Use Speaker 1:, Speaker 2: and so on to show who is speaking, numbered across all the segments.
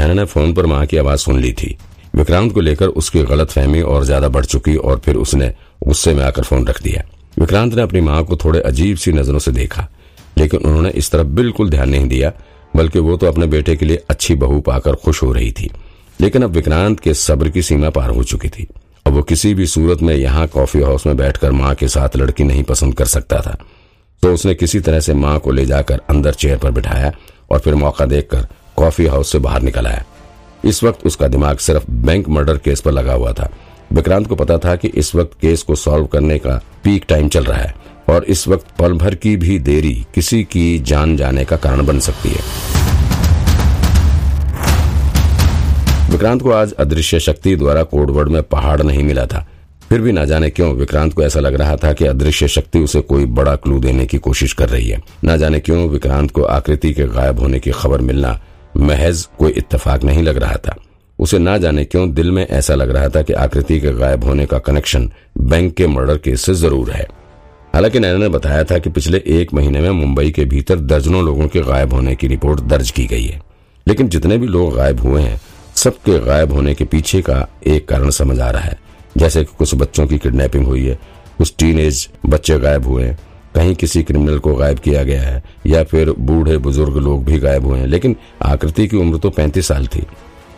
Speaker 1: नैना ने फ़ोन पर माँ की आवाज़ सुन ली थी। विक्रांत को लेकर उसकी गलत फहमी और ज़्यादा बढ़ चुकी और फिर उसने गुस्से में आकर फ़ोन रख दिया। विक्रांत ने अपनी माँ को थोड़े अजीब सी नज़रों से देखा, लेकिन उन्होंने इस तरफ़ बिल्कुल ध्यान नहीं दिया, बल्कि वो तो अपने बेटे के लिए अच्छी बहू पाकर खुश हो रही थी। लेकिन अब विक्रांत के सब्र की सीमा पार हो चुकी थी। अब वो किसी भी सूरत में यहाँ कॉफ़ी हाउस में बैठकर माँ के साथ लड़की नहीं पसंद कर सकता था। तो उसने किसी तरह से माँ को ले जाकर अंदर चेयर पर बिठाया और फिर मौका देखकर कॉफ़ी हाउस से बाहर निकल आया इस वक्त उसका दिमाग सिर्फ़ बैंक मर्डर केस पर लगा हुआ था। विक्रांत को पता था कि इस वक्त केस को सॉल्व करने का पीक टाइम चल रहा है और इस वक्त पल भर की भी देरी किसी की जान जाने का कारण बन सकती है। विक्रांत को आज अदृश्य शक्ति द्वारा कोडवर्ड में पहाड़ नहीं मिला था। फिर भी ना जाने क्यों विक्रांत को ऐसा लग रहा था कि अदृश्य शक्ति उसे कोई बड़ा क्लू देने की कोशिश कर रही है। ना जाने क्यों विक्रांत को आकृति के गायब होने की खबर मिलना महज कोई इत्तेफाक नहीं लग रहा था। उसे ना जाने क्यों दिल में ऐसा लग रहा था कि आकृति के गायब होने का कनेक्शन बैंक के मर्डर केस से ज़रूर है। हालाँकि नैना ने बताया था कि पिछले एक महीने में मुंबई के भीतर दर्जनों लोगों के गायब होने की रिपोर्ट दर्ज की गई है। लेकिन जितने भी लोग गायब हुए हैं, सबके गायब होने के पीछे का एक कारण समझ आ रहा है। जैसे कि कुछ बच्चों की किडनैपिंग हुई है, कुछ टीन बच्चे गायब हुए हैं कहीं किसी क्रिमिनल को गायब किया गया है, या फिर बूढ़े बुज़ुर्ग लोग भी गायब हुए हैं, लेकिन आकृति की उम्र तो पैंतीस साल थी,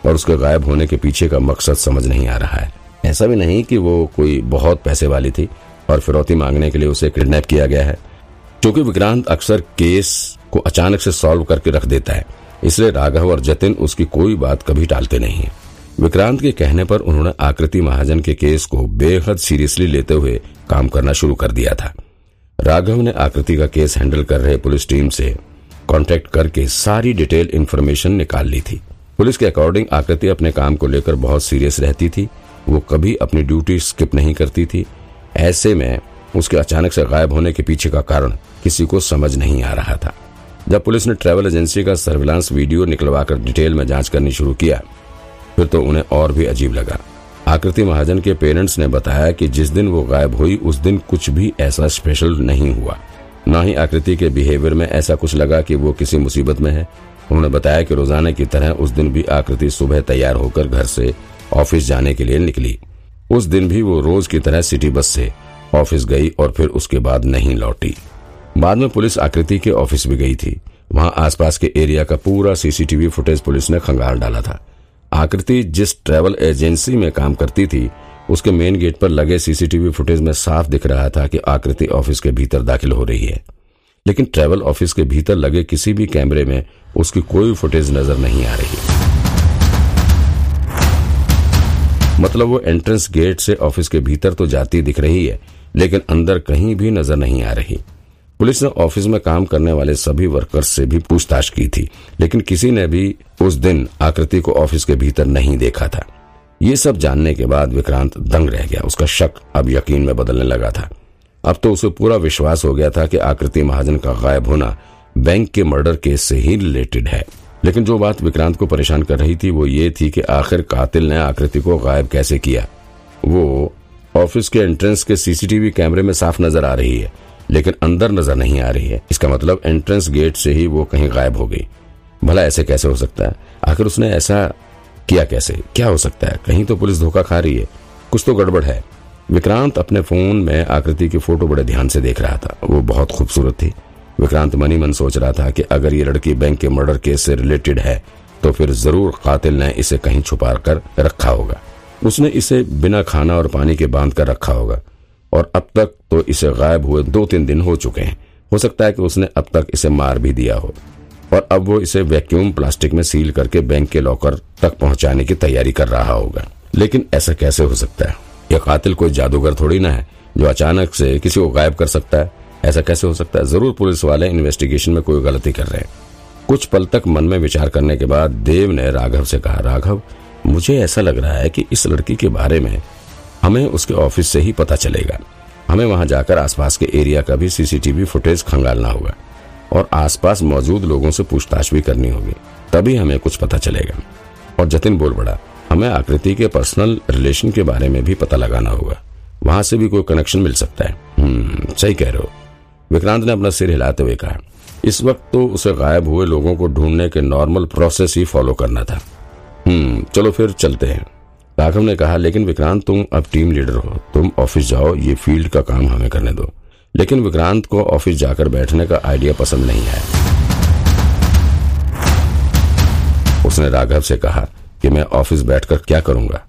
Speaker 1: और उसके गायब होने के पीछे का मकसद समझ नहीं आ रहा है। ऐसा भी नहीं कि वो कोई बहुत पैसे वाली थी, और फिरौती मांगने के लिए उसे किडनैप किया गया है, क्योंकि विक्रांत अक्सर केस को अचानक से सॉल्व करके रख देता है, इसलिए राघव और जतिन उसकी कोई बात कभी टालते नहीं है। विक्रांत के कहने पर उन्होंने आकृति महाजन के केस को बेहद सीरियसली लेते हुए काम करना शुरू कर दिया था। राघव ने आकृति का केस हैंडल कर रहे पुलिस टीम से कांटेक्ट करके सारी डिटेल इन्फॉर्मेशन निकाल ली थी। पुलिस के अकॉर्डिंग आकृति अपने काम को लेकर बहुत सीरियस रहती थी। वो कभी अपनी ड्यूटी स्किप नहीं करती थी। ऐसे में उसके अचानक से गायब होने के पीछे का कारण किसी को समझ नहीं आ रहा था। जब पुलिस ने ट्रेवल एजेंसी का सर्विलांस वीडियो निकलवाकर डिटेल में जाँच करनी शुरू किया, फिर तो उन्हें और भी अजीब लगा। आकृति महाजन के पेरेंट्स ने बताया कि जिस दिन वो गायब हुई, उस दिन कुछ भी ऐसा स्पेशल नहीं हुआ। न ही आकृति के बिहेवियर में ऐसा कुछ लगा कि वो किसी मुसीबत में है। उन्होंने बताया कि रोज़ाना की तरह उस दिन भी आकृति सुबह तैयार होकर घर से ऑफ़िस जाने के लिए निकली। उस दिन भी वो रोज की तरह सिटी बस से ऑफ़िस गई और फिर उसके बाद नहीं लौटी। बाद में पुलिस आकृति के ऑफ़िस भी गई थी। वहाँ आसपास के एरिया का पूरा सीसीटीवी फुटेज पुलिस ने खंगाल डाला था। आकृति जिस ट्रेवल एजेंसी में काम करती थी, उसके मेन गेट पर लगे सीसीटीवी फुटेज में साफ़ दिख रहा था कि आकृति ऑफ़िस के भीतर दाखिल हो रही है। लेकिन ट्रेवल ऑफ़िस के भीतर लगे किसी भी कैमरे में उसकी कोई फुटेज नज़र नहीं आ रही। मतलब वो एंट्रेंस गेट से ऑफ़िस के भीतर तो जाती दिख रही है, लेकिन अंदर कहीं भी नज़र नहीं आ रही। पुलिस ने ऑफ़िस में काम करने वाले सभी वर्कर्स से भी पूछताछ की थी, लेकिन किसी ने भी उस दिन आकृति को ऑफ़िस के भीतर नहीं देखा था। ये सब जानने के बाद विक्रांत दंग रह गया। उसका शक अब यकीन में बदलने लगा था। अब तो उसे पूरा विश्वास हो गया था कि आकृति महाजन का गायब होना बैंक के मर्डर केस से ही रिलेटेड है। लेकिन जो बात विक्रांत को परेशान कर रही थी, वो ये थी कि आखिर कातिल ने आकृति को गायब कैसे किया? वो ऑफ़िस के एंट्रेंस के सीसीटीवी कैमरे में साफ़ नज़र आ रही है। लेकिन अंदर नज़र नहीं आ रही है। इसका मतलब एंट्रेंस गेट से ही वो कहीं गायब हो गई। भला ऐसे कैसे हो सकता है? आखिर उसने ऐसा किया कैसे? क्या हो सकता है? कहीं तो पुलिस धोखा खा रही है। कुछ तो गड़बड़ है। विक्रांत अपने फ़ोन में आकृति की फ़ोटो बड़े ध्यान से देख रहा था। वो बहुत खूबसूरत थी। विक्रांत मनी मन सोच रहा था कि अगर ये लड़की बैंक के मर्डर केस से रिलेटेड है तो फिर ज़रूर कातिल ने इसे कहीं छुपा कर रखा होगा। उसने इसे बिना खाना और पानी के बाँध कर रखा होगा। और अब तक तो इसे गायब हुए दो तीन दिन हो चुके हैं। हो सकता है कि उसने अब तक इसे मार भी दिया हो। और अब वो इसे वैक्यूम प्लास्टिक में सील करके बैंक के लॉकर तक पहुँचाने की तैयारी कर रहा होगा। लेकिन ऐसा कैसे हो सकता है? यह कातिल कोई जादूगर थोड़ी ना है, जो अचानक से किसी को गायब कर सकता है। ऐसा कैसे हो सकता है? ज़रूर पुलिस वाले इन्वेस्टिगेशन में कोई गलती कर रहे हैं। कुछ पल तक मन में विचार करने के बाद देव ने राघव से कहा, राघव, मुझे ऐसा लग रहा है कि इस लड़की के बारे में हमें उसके ऑफ़िस से ही पता चलेगा। हमें वहाँ जाकर आसपास के एरिया का भी सीसीटीवी फुटेज खंगालना होगा और आसपास मौजूद लोगों से पूछताछ भी करनी होगी, तभी हमें कुछ पता चलेगा। और जतिन बोल पड़ा, हमें आकृति के पर्सनल रिलेशन के बारे में भी पता लगाना होगा। वहाँ से भी कोई कनेक्शन मिल सकता है। हम्म सही कह रहे हो। विक्रांत ने अपना सिर हिलाते हुए कहा, इस वक्त तो उसे गायब हुए लोगों को ढूँढने के नॉर्मल प्रोसेस ही फॉलो करना था। हम्म चलो फिर चलते हैं। राघव ने कहा, लेकिन विक्रांत, तुम अब टीम लीडर हो। तुम ऑफ़िस जाओ, ये फ़ील्ड का काम हमें करने दो। लेकिन विक्रांत को ऑफ़िस जाकर बैठने का आइडिया पसंद नहीं आया उसने राघव से कहा कि मैं ऑफ़िस बैठकर क्या करूँगा?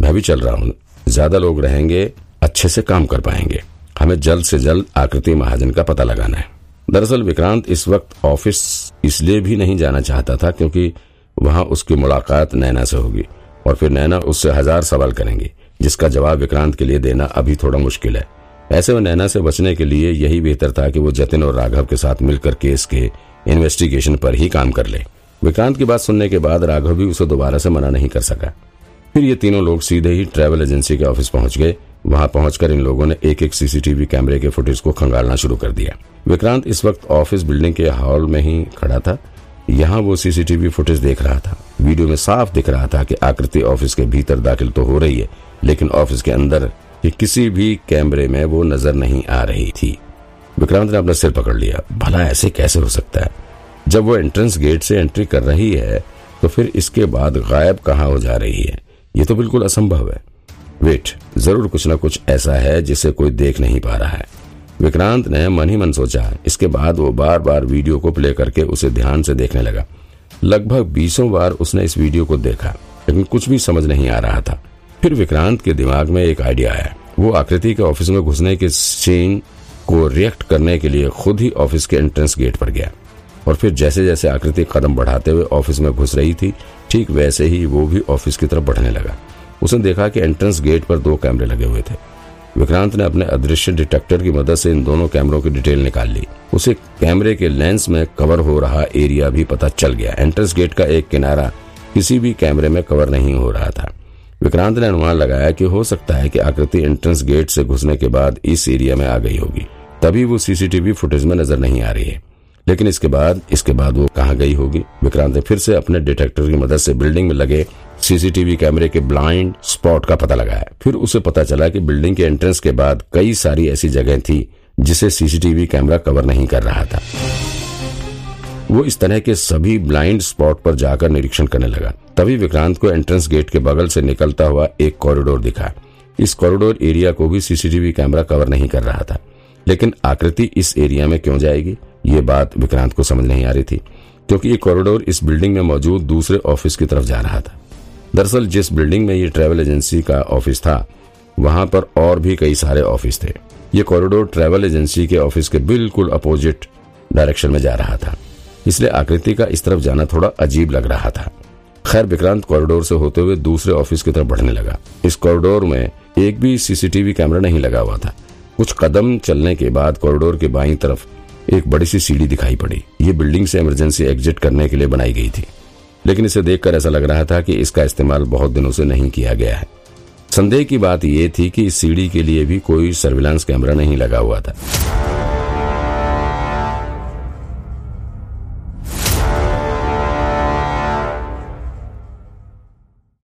Speaker 1: मैं भी चल रहा हूँ। ज़्यादा लोग रहेंगे, अच्छे से काम कर पाएँगे। हमें जल्द से जल्द आकृति महाजन का पता लगाना है। दरअसल विक्रांत इस वक्त ऑफ़िस इसलिए भी नहीं जाना चाहता था क्योंकि वहाँ उसकी मुलाकात नैना से होगी। और फिर नैना उससे हज़ार सवाल करेंगी, जिसका जवाब विक्रांत के लिए देना अभी थोड़ा मुश्किल है। ऐसे में नैना से बचने के लिए यही बेहतर था कि वो जतिन और राघव के साथ मिलकर केस के इन्वेस्टिगेशन पर ही काम कर ले। विक्रांत की बात सुनने के बाद राघव भी उसे दोबारा से मना नहीं कर सका। फिर ये तीनों लोग सीधे ही ट्रेवल एजेंसी के ऑफ़िस पहुँच गए। वहाँ पहुंचकर इन लोगों ने एक एक सीसीटीवी कैमरे के फुटेज को खंगालना शुरू कर दिया। विक्रांत इस वक्त ऑफ़िस बिल्डिंग के हॉल में ही खड़ा था। यहाँ वो सीसीटीवी फुटेज देख रहा था। वीडियो में साफ़ दिख रहा था कि आकृति ऑफ़िस के भीतर दाखिल तो हो रही है, लेकिन ऑफ़िस के अंदर कि किसी भी कैमरे में वो नज़र नहीं आ रही थी। विक्रांत ने अपना सिर पकड़ लिया। भला ऐसे कैसे हो सकता है? जब वो एंट्रेंस गेट से एंट्री कर रही है तो फिर इसके बाद गायब कहाँ हो जा रही है? ये तो बिल्कुल असंभव है। वेट ज़रूर कुछ ना कुछ ऐसा है जिसे कोई देख नहीं पा रहा है। विक्रांत ने मन ही मन सोचा। इसके बाद वो बार बार वीडियो को प्ले करके उसे ध्यान से देखने लगा। लगभग बीसों बार उसने इस वीडियो को देखा, लेकिन कुछ भी समझ नहीं आ रहा था। फिर विक्रांत के दिमाग में एक आइडिया आया। वो आकृति के ऑफ़िस में घुसने के सीन को रिएक्ट करने के लिए खुद ही ऑफ़िस के एंट्रेंस गेट पर गया। और फिर जैसे जैसे आकृति कदम बढ़ाते हुए ऑफ़िस में घुस रही थी, ठीक वैसे ही वो भी ऑफ़िस की तरफ़ बढ़ने लगा। उसने देखा कि एंट्रेंस गेट पर दो कैमरे लगे हुए थे। विक्रांत ने अपने अदृश्य डिटेक्टर की मदद से इन दोनों कैमरों की डिटेल निकाल ली। उसे कैमरे के लेंस में कवर हो रहा एरिया भी पता चल गया। एंट्रेंस गेट का एक किनारा किसी भी कैमरे में कवर नहीं हो रहा था। विक्रांत ने अनुमान लगाया कि हो सकता है कि आकृति एंट्रेंस गेट से घुसने के बाद इस एरिया में आ गई होगी। तभी वो सीसीटीवी फुटेज में नज़र नहीं आ रही है। लेकिन इसके बाद इसके बाद वो कहा गई होगी? विक्रांत ने फिर से अपने डिटेक्टर की मदद से बिल्डिंग में लगे सीसीटीवी कैमरे के ब्लाइंड स्पॉट का पता लगाया। फिर उसे पता चला कि बिल्डिंग के एंट्रेंस के बाद कई सारी ऐसी जगह थी जिसे सीसीटीवी कैमरा कवर नहीं कर रहा था। वो इस तरह के सभी ब्लाइंड स्पॉट पर जाकर निरीक्षण करने लगा। तभी विक्रांत को एंट्रेंस गेट के बगल से निकलता हुआ एक कॉरिडोर दिखा। इस कॉरिडोर एरिया को भी सीसीटीवी कैमरा कवर नहीं कर रहा था। लेकिन आकृति इस एरिया में क्यों जाएगी? ये बात विक्रांत को समझ नहीं आ रही थी, क्योंकि ये कॉरिडोर इस बिल्डिंग में मौजूद दूसरे ऑफ़िस की तरफ़ जा रहा था। दरअसल जिस बिल्डिंग में ये ट्रेवल एजेंसी का ऑफ़िस था, वहाँ पर और भी कई सारे ऑफ़िस थे। ये कॉरिडोर ट्रेवल एजेंसी के ऑफ़िस के बिल्कुल अपोजिट डायरेक्शन में जा रहा था। इसलिए आकृति का इस तरफ़ जाना थोड़ा अजीब लग रहा था। खैर, विक्रांत कॉरिडोर से होते हुए दूसरे ऑफ़िस की तरफ़ बढ़ने लगा। इस कॉरिडोर में एक भी सीसीटीवी कैमरा नहीं लगा हुआ था। कुछ कदम चलने के बाद कॉरिडोर के बाई तरफ़ एक बड़ी सी सीढ़ी दिखाई पड़ी। ये बिल्डिंग से इमरजेंसी एग्जिट करने के लिए बनाई गई थी। लेकिन इसे देखकर ऐसा लग रहा था कि इसका इस्तेमाल बहुत दिनों से नहीं किया गया है। संदेह की बात यह थी कि इस सीढ़ी के लिए भी कोई सर्विलांस कैमरा नहीं लगा हुआ था।